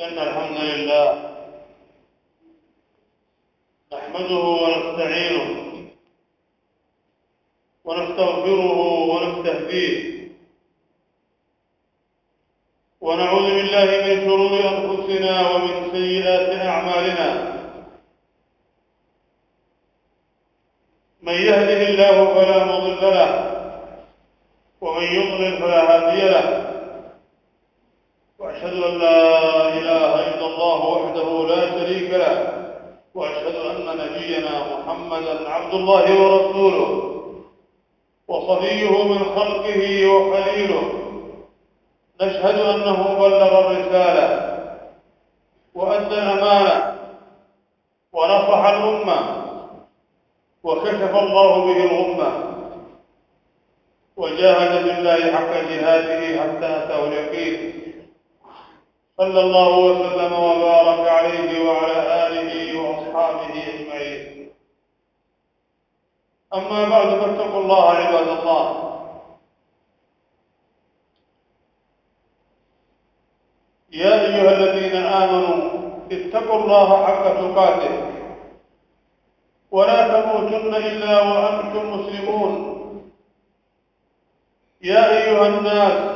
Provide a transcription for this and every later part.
إن الحمد لله نحمده ونستعينه ونستغفره ونستهديه ونعوذ بالله من شرور أنفسنا ومن سيئات أعمالنا من يهده الله فلا مضل له ومن يضلل فلا هادي له وأشهد أن لا إله إلا الله وحده لا شريك له وأشهد أن نبينا محمدا عبد الله ورسوله وصفيه من خلقه وخليله. نشهد أنه بلغ الرسالة وأدى الأمانة ونصح الأمة وكشف الله به الغمة. وجاهد بالله حق جهاده حتى أتاه اليقين. صلى الله وسلم وبارك عليه وعلى آله وأصحابه أجمعين. أما بعد فاتقوا الله عباد الله. يا أيها الذين آمنوا اتقوا الله حق تقاته. ولا تموتن إلا وأنتم مسلمون. يا أيها الناس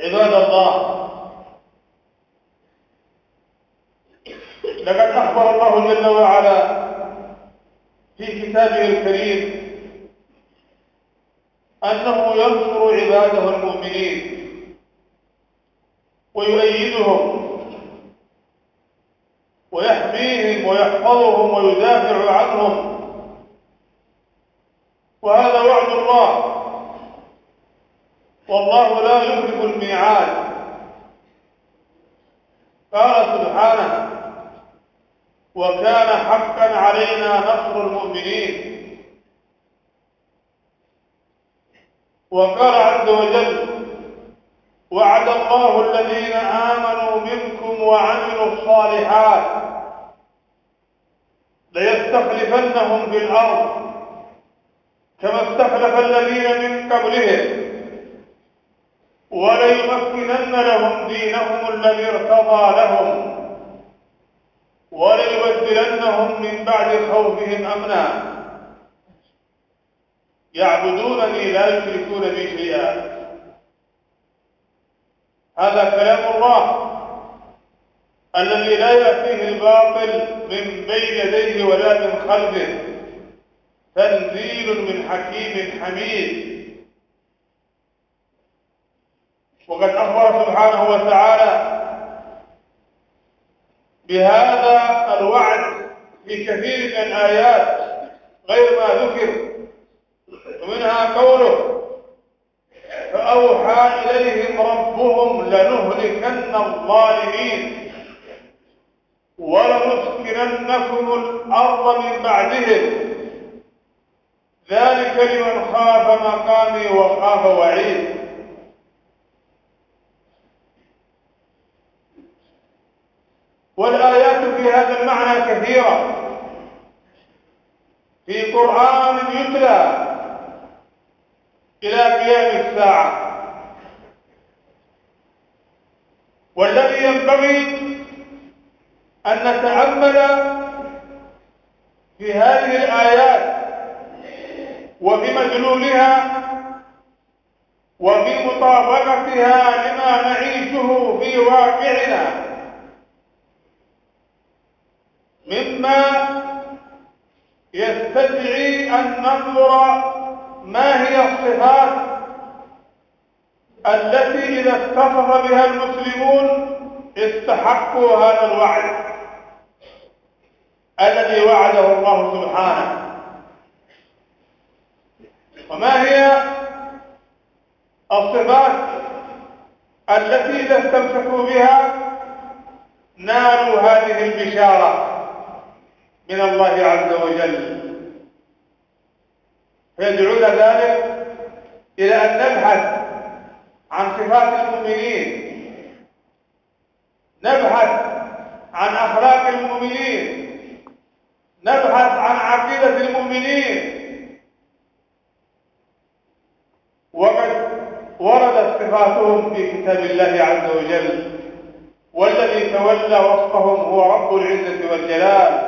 عباد الله. لقد أخبر الله جل وعلا في كتابه الكريم أنه ينصر عباده المؤمنين ويؤيدهم ويحميهم ويحفظهم ويدافع عنهم. وهذا وعد الله. والله لا يخلف الميعاد. قال سبحانه وكان حقا علينا نصر المؤمنين. وقال عز وجل وعد الله الذين آمنوا منكم وعملوا الصالحات ليستخلفنهم في الأرض كما استخلف الذين من قبلهم. وليمكنن لهم دينهم الذي ارتضى لهم وليبدلنهم من بعد خوفهم أمنا. يعبدونني لا يشركون بي شيئا. هذا كلام الله الذي لا يأتيه الباطل من بين يديه ولا من خلفه. تنزيل من حكيم حميد. وقد أخبر سبحانه وتعالى بهذا الوعد في كثير من الآيات غير ما ذكر ومنها قوله فأوحى إليهم ربهم لنهلكن الظالمين ولنسكننكم الأرض من بعدهم. ذلك لمن خاف مقامي وخاف وعيد. في هذا المعنى كثيرة. في قرآن يتلى إلى قيام الساعة. والذي ينبغي أن نتأمل في هذه الآيات وفي مدلولها وفي مطابقتها لما نعيشه في واقعنا. مما يستدعي أن ننظر ما هي الصفات التي إذا اتصف بها المسلمون استحقوا هذا الوعد الذي وعده الله سبحانه. وما هي الصفات التي إذا استمسكوا بها نالوا هذه البشارة؟ من الله عز وجل. فيدعون ذلك إلى أن نبحث عن صفات المؤمنين. نبحث عن أخلاق المؤمنين. نبحث عن عقيدة المؤمنين. وقد وردت صفاتهم في كتاب الله عز وجل. والذي تولى وصفهم هو رب العزة والجلال.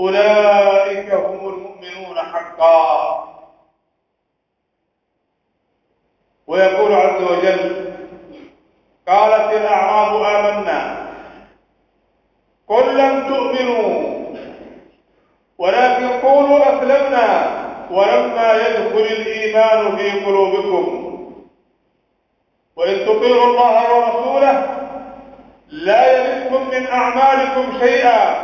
أولئك هم المؤمنون حقا. ويقول عز وجل قالت الأعراب آمنا قل لم تؤمنوا ولكن قولوا أسلمنا ولما يدخل الإيمان في قلوبكم. وإن تطيعوا الله ورسوله لا يلدكم من أعمالكم شيئا.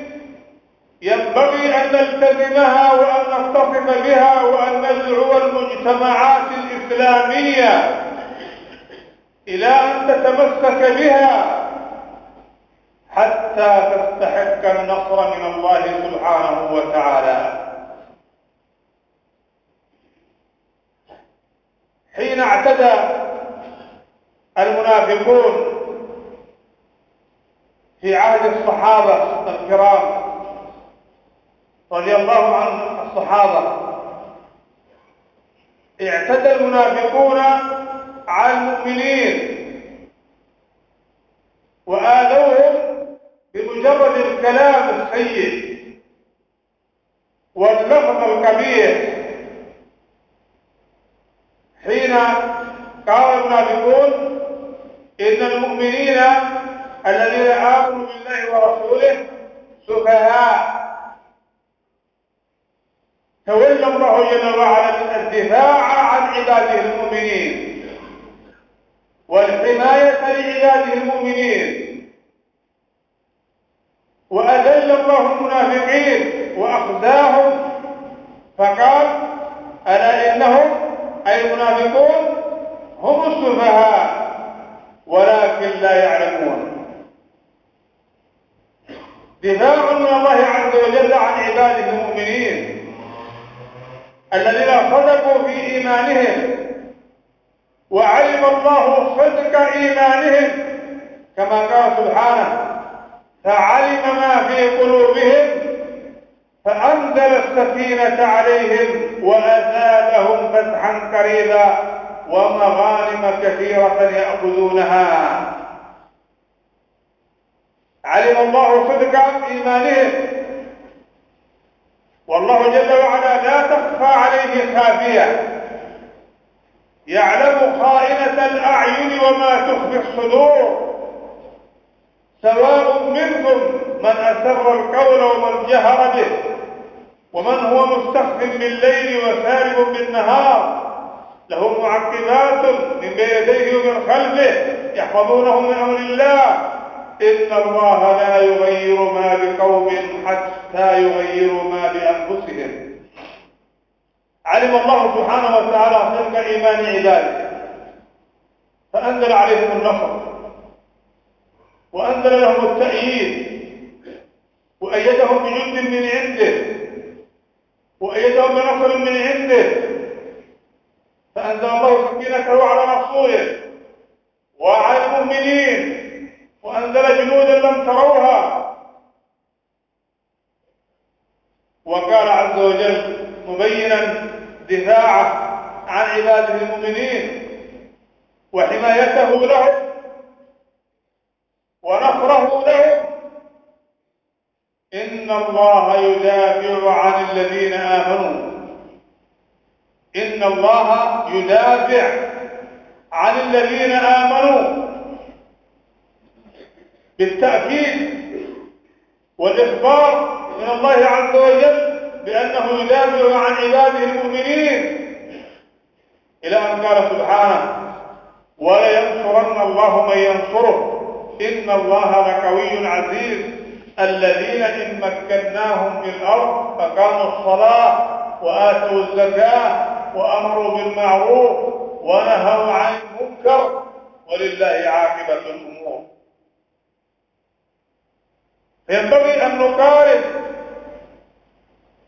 ينبغي أن نلتزمها وأن نتصف بها وأن ندعو المجتمعات الإسلامية إلى أن تتمسك بها حتى تستحق النصر من الله سبحانه وتعالى. حين اعتدى المنافقون في عهد الصحابة الكرام رضي الله عن الصحابة. اعتدى المنافقون على المؤمنين وآذوهم بمجرد الكلام السيء واللفظ القبيح حين قال المنافقون إن المؤمنين الذين آمنوا بالله ورسوله سفهاء. تولى الله جل وعلا الدفاع عن عباده المؤمنين والحماية لعباده المؤمنين. وأذل الله المنافقين وأخزاهم فقال ألا إنهم أي المنافقون هم السفهاء ولكن لا يعلمون. دفاع من الله عز وجل عن عباده المؤمنين. الذين صدقوا في إيمانهم وعلم الله صدق إيمانهم كما قال سبحانه فعلم ما في قلوبهم فأنزل السكينة عليهم وأثابهم فتحا قريبا ومغانم كثيرة يأخذونها. علم الله صدق إيمانهم والله جل وعلا لا تخفى عليه خافية. يعلم خائنة الأعين وما تخفي الصدور. سواء منكم من أسر القول ومن جهر به ومن هو مستخف بالليل وسارب بالنهار. له معقبات من بين يديه ومن خلفه يحفظونه من أمر الله. إن الله لا يغير ما بقوم حتى يغيروا ما بأنفسهم. علم الله سبحانه وتعالى صدق إيمان عباده فأنزل عليهم النصر. وأنزل لهم التأييد. وأيدهم بجند من عنده. وأيدهم بنصر من عنده. فأنزل الله سكينته على رسوله وعلى المؤمنين. وأنزل جنودا لم تروها. وقال عز وجل مبينا دفاعه عن عباده المؤمنين وحمايته لهم ونصره لهم. إن الله يدافع عن الذين آمنوا. إن الله يدافع عن الذين آمنوا. بالتأكيد والإخبار من الله عز وجل بأنه يدافع عن عباده المؤمنين إلى أن قال سبحانه ولينصرن الله من ينصره إن الله لقوي عزيز. الذين إن مكناهم في الأرض أقاموا الصلاة وآتوا الزكاة وأمروا بالمعروف ونهوا عن المنكر. ولله عاقبة الأمور. ينبغي أن نقارن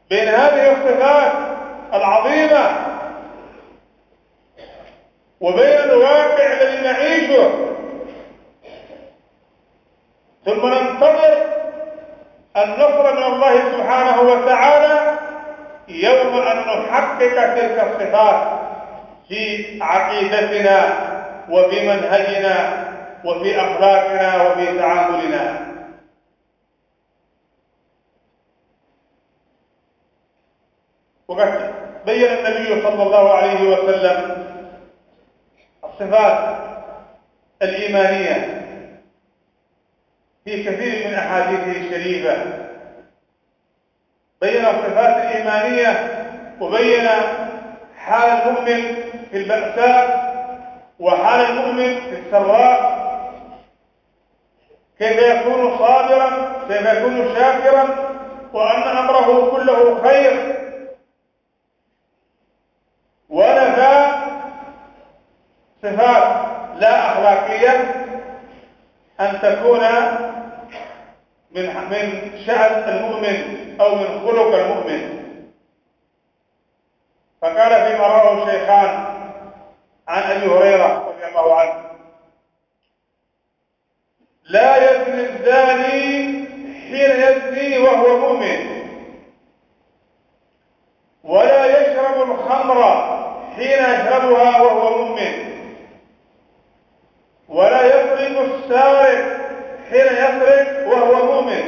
بين هذه الصفات العظيمة وبين الواقع الذي نعيشه. ثم ننتظر النصر من الله سبحانه وتعالى يوم أن نحقق تلك الصفات في عقيدتنا وفي منهجنا وفي أخلاقنا وفي تعاملنا. وقد بين النبي صلى الله عليه وسلم الصفات الإيمانية في كثير من أحاديثه الشريفة. بين الصفات الإيمانية وبين حال المؤمن في البأساء وحال المؤمن في السراء. كيف يكون صابرا كيف يكون شاكرا وأن أمره كله خير. ونفى صفات لا أخلاقية أن تكون من من شأن المؤمن أو من خلق المؤمن. فقال فيما رواه الشيخان عن أبي هريرة رضي الله عنه لا يزني الزاني حين يزني وهو مؤمن ولا يشرب الخمر حين يشربها وهو مؤمن. ولا يسرق السارق حين يسرق وهو مؤمن.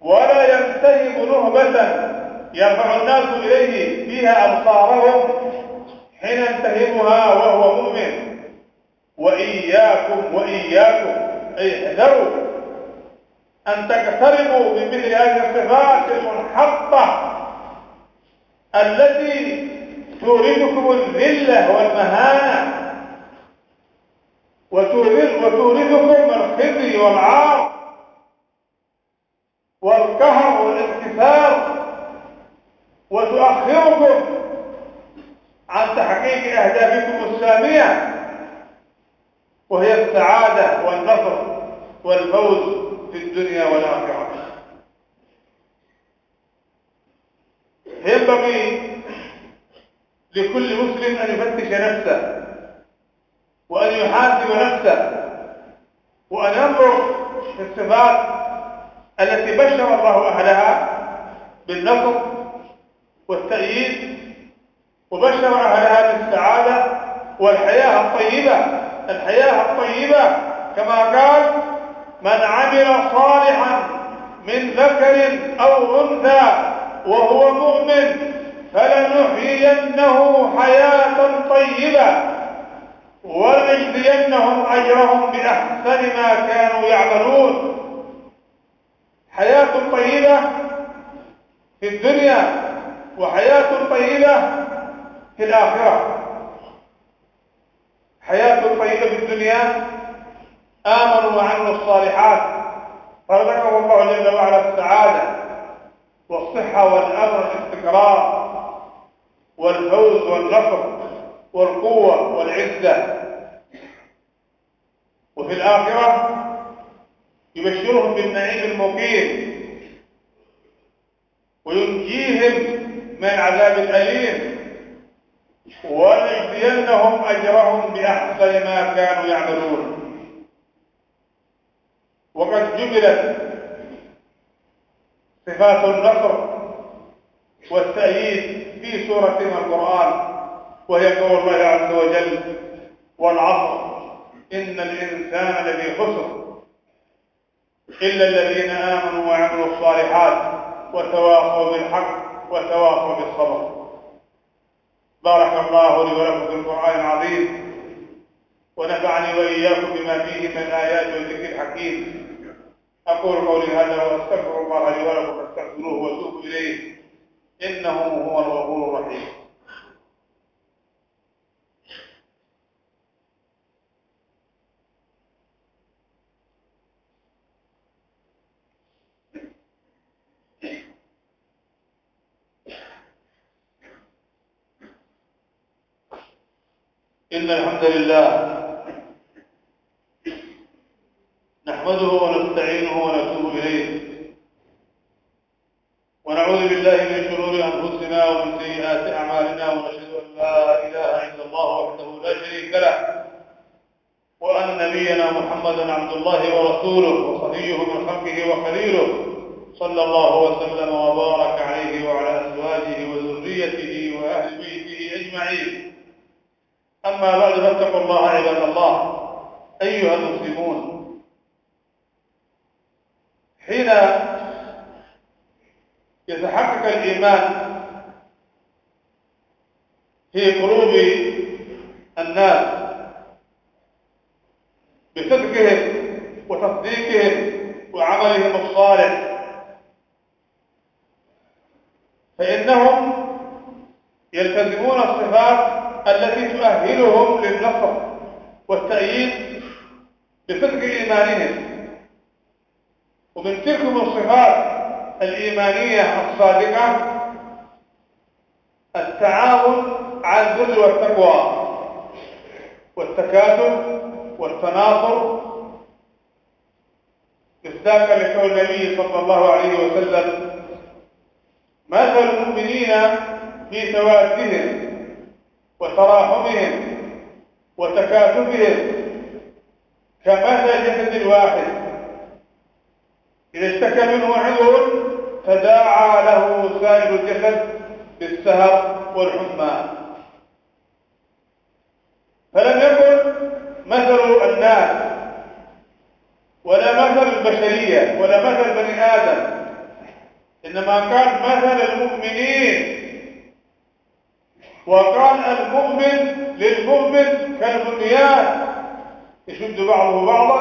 ولا ينتهب نهبة يرفع الناس إليه فيها أبصارهم حين ينتهبها وهو مؤمن. وإياكم وإياكم أي احذروا أن تقتربوا من مثل هذه الصفات المنحطة التي تورثكم الذلة والمهانة. وتورثكم الخزي والعار والقهر والانكسار وتؤخركم عن تحقيق أهدافكم السامية وهي السعادة والنصر والفوز في الدنيا والآخرة. ينبغي لكل مسلم أن يفتش نفسه وأن يحاسب نفسه وأن ينظر في الصفات التي بشر الله أهلها بالنصر والتأييد وبشر أهلها بالسعادة والحياة الطيبة. الحياة الطيبة كما قال من عمل صالحا من ذكر أو أنثى وهو مؤمن فلنحيينه حياة طيبة ولنجزينهم أجرهم بأحسن ما كانوا يعملون. حياة طيبة في الدنيا وحياة طيبة في الآخرة. حياة طيبة في الدنيا آمنوا وعملوا الصالحات. فرزقهم الله جل وعلا السعادة والصحة والأمن والاستقرار. والفوز والنصر والقوة والعزة. وفي الآخرة يبشرهم بالنعيم المقيم وينجيهم من العذاب الأليم وليجزينهم أجرهم بأحسن ما كانوا يعملون. وقد جملت صفات النصر والتأييد في سورة من القرآن وهي قول الله عز وجل والعصر إن الإنسان لفي خسر. إلا الذين آمنوا وعملوا الصالحات وتواصوا بالحق وتواصوا بالصبر. بارك الله لي ولكم في القرآن العظيم ونفعني وإياكم بما فيه من الآيات والذكر الحكيم أقول قولي هذا وأستغفر الله لي ولكم فاستغفروه وتوبوا إليه. إنه هو الغفور الرحيم. إن الحمد لله نحمده ونستعينه ونتوب إليه. ونعوذ بالله من شرور أنفسنا ومن سيئات أعمالنا ونشهد أن لا إله إلا الله وحده لا شريك له وأن نبينا محمدا عبد الله ورسوله وصفيه من خلقه وخليله صلى الله وسلم وبارك عليه وعلى أزواجه وذريته وأهل بيته أجمعين. أما بعد فاتقوا الله عباد الله. أيها المسلمون حين يتحقق الإيمان في قلوب الناس بصدقهم وتصديقهم وعملهم الصالح فإنهم يلتزمون الصفات التي تؤهلهم للنصر والتأييد بصدق إيمانهم. ومن تلك الصفات الإيمانية الصادقة التعاون على البر والتقوى والتكاتف والتناصر. مصداقا لقول النبي صلى الله عليه وسلم مثل المؤمنين في توادهم وتراحمهم وتكاتفهم كمثل جسد الواحد إذا اشتكى منه عضو تداعى له سائر الجسد بالسهر والحمى. فلم يكن مثل الناس ولا مثل البشرية ولا مثل بني آدم إنما كان مثل المؤمنين. وقال المؤمن للمؤمن كالبنيان. يشد بعضه بعضا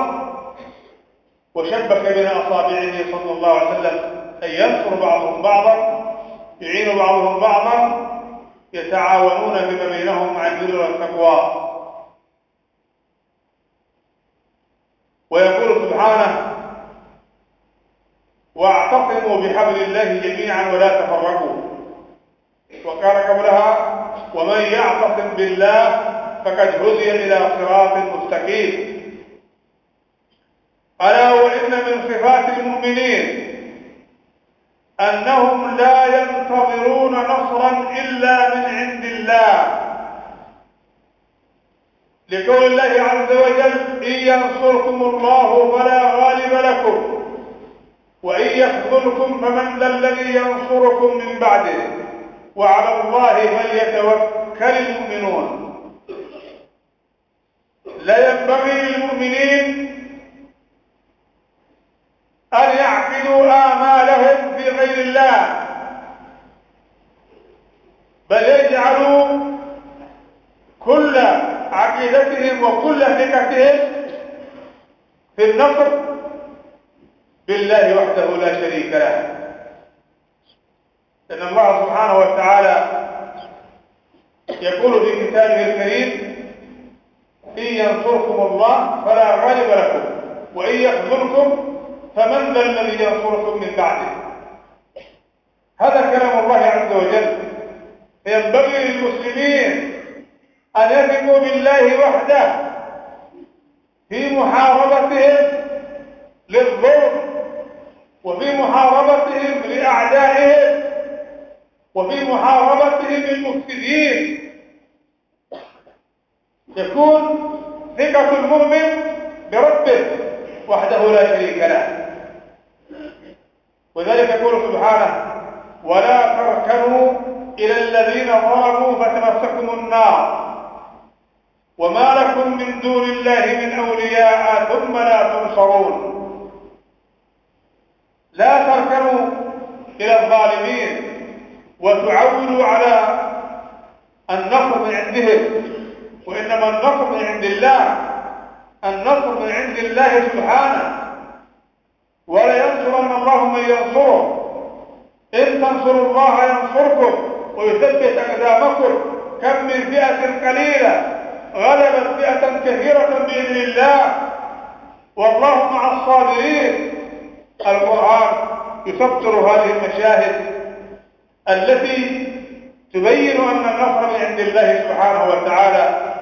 وشبك بين أصابعه صلى الله عليه وسلم. ينصر بعضهم بعضا يعين بعضهم بعضا يتعاونون فيما بينهم عن البر والتقوى. ويقول سبحانه واعتصموا بحبل الله جميعا ولا تفرقوا. وقال قبلها ومن يعتصم بالله فقد هدي إلى صراط مستقيم. ألا وإن من صفات المؤمنين أنهم لا ينتظرون نصرا إلا من عند الله. لقول الله عز وجل إن ينصركم الله فلا غالب لكم وإن يخذلكم فمن ذا الذي ينصركم من بعده. وعلى الله فليتوكل المؤمنون. لا ينبغي للمؤمنين في النصر بالله وحده لا شريك له. إن الله سبحانه وتعالى يقول في كتابه الكريم إن ينصركم الله فلا غالب لكم وإن يخذلكم فمن ذا الذي ينصركم من بعده. هذا كلام الله عز وجل. فينبغي للمسلمين أن يثقوا بالله وحده. في محاربتهم للظلم وفي محاربتهم لأعدائهم وفي محاربتهم للمفسدين. يكون ثقة المؤمن بربه وحده لا شريك له. وذلك يقول سبحانه ولا تركنوا إلى الذين ظلموا فتمسكم النار. وما لكم من دون الله من أولياء ثم لا تنصرون. لا تركنوا إلى الظالمين وتعولوا على النصر من عندهم وإنما النصر من عند الله. النصر من عند الله سبحانه. ولا ينصرن الله من ينصره. إن تنصروا الله ينصركم ويثبت أقدامكم كم من فئة قليلة. غلبت فئة كثيرة بإذن الله. والله مع الصابرين. القرآن يفسر هذه المشاهد التي تبين أن النصر من عند الله سبحانه وتعالى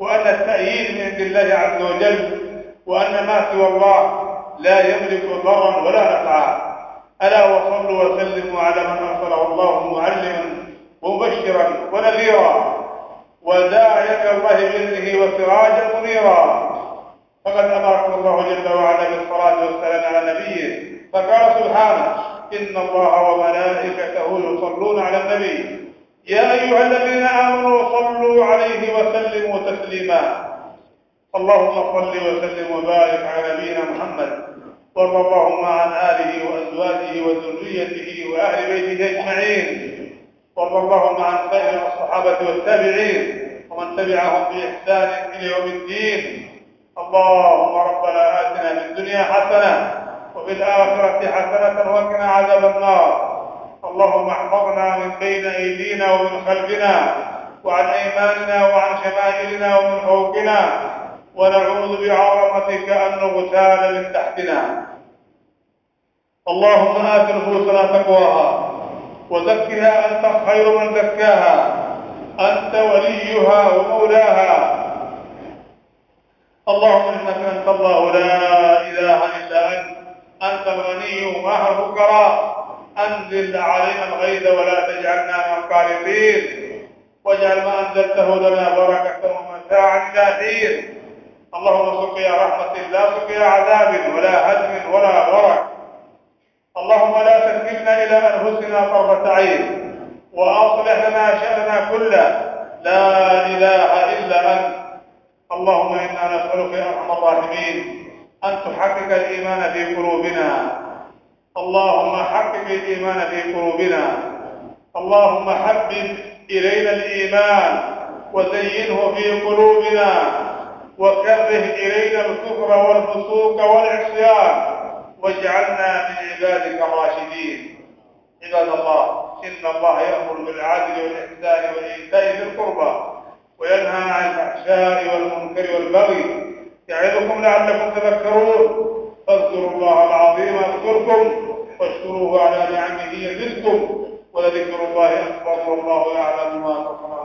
وأن التأييد من عند الله عز وجل وأن ما سوى الله لا يملك ضرا ولا نفعا. ألا وصلوا وسلموا على من أرسله الله معلما ومبشرا ونذيرا. وداعيا إلى الله باذنه وسراجا منيرا. فقد أمركم الله جل وعلا بالصلاة والسلام على نبيه فقال سبحانه إن الله وملائكته يصلون على النبي. يا أيها الذين آمنوا صلوا عليه وسلموا تسليما. اللهم صل وسلم وبارك على نبينا محمد وارض اللهم عن آله وأزواجه وذريته وأهل بيته أجمعين. وارض اللهم عن سائر الصحابة والتابعين ومن تبعهم بإحسان إلى يوم الدين. اللهم ربنا آتنا في الدنيا حسنة وفي الآخرة حسنة وقنا عذاب النار. اللهم احفظنا من بين أيدينا ومن خلفنا وعن أيماننا وعن شمائلنا ومن فوقنا ونعوذ بعظمتك أن نغتال من تحتنا. اللهم آت نفوسنا تقواها. وزكها أنت خير من زكاها أنت وليها ومولاها. اللهم إنك أنت الله. لا إله إلا أنت. أنت الغني ومع الفقراء. أنزل علينا الغيث ولا تجعلنا من القانطين. واجعل ما أنزلته لنا بركة ومتاعا إلى حين. اللهم سقيا رحمة لا سقيا عذاب ولا هدم ولا غرق. اللهم لا تكلنا إلى انفسنا طرفه عين وأصلح لنا شأننا كله. لا إله إلا أنت. اللهم إنا نسألك يا أرحم الراحمين أن تحقق الإيمان في قلوبنا. اللهم حقق الإيمان في قلوبنا. اللهم حبب إلينا الإيمان وزينه في قلوبنا. وكره إلينا الكفر والفسوق والعصيان. واجعلنا من عبادك الراشدين عباد الله إن الله يأمر بالعدل والإحسان وإيتاء ذي القربى وينهى عن الفحشاء والمنكر والبغي يعظكم لعلكم تذكرون. فاذكروا الله العظيم اذكركم واشكروه على نعمه يزدكم ولذكر الله أكبر والله يعلم ما تصنعون.